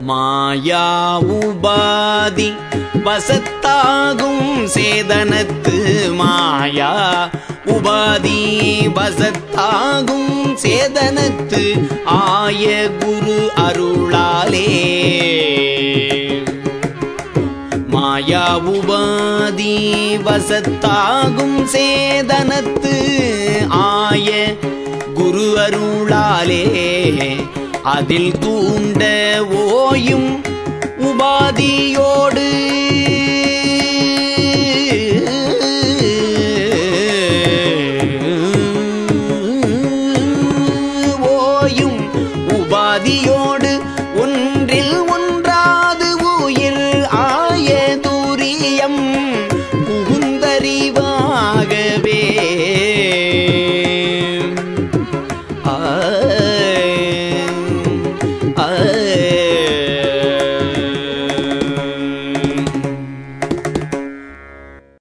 மாயா உபாதி வசத்தாகும் சேதனத்து மாயா உபாதி வசத்தாகும் சேதனத்து ஆய குரு அருளாலே. மாயா உபாதி வசத்தாகும் சேதனத்து ஆய குரு அருளாலே. அதில் தூண்ட ஓயும் உபாதியோடு. ஓயும் உபாதியோடு ஒன்றில் ஒன்றாது உயிர் ஆய தூரியம் புகுந்தறிவாகவே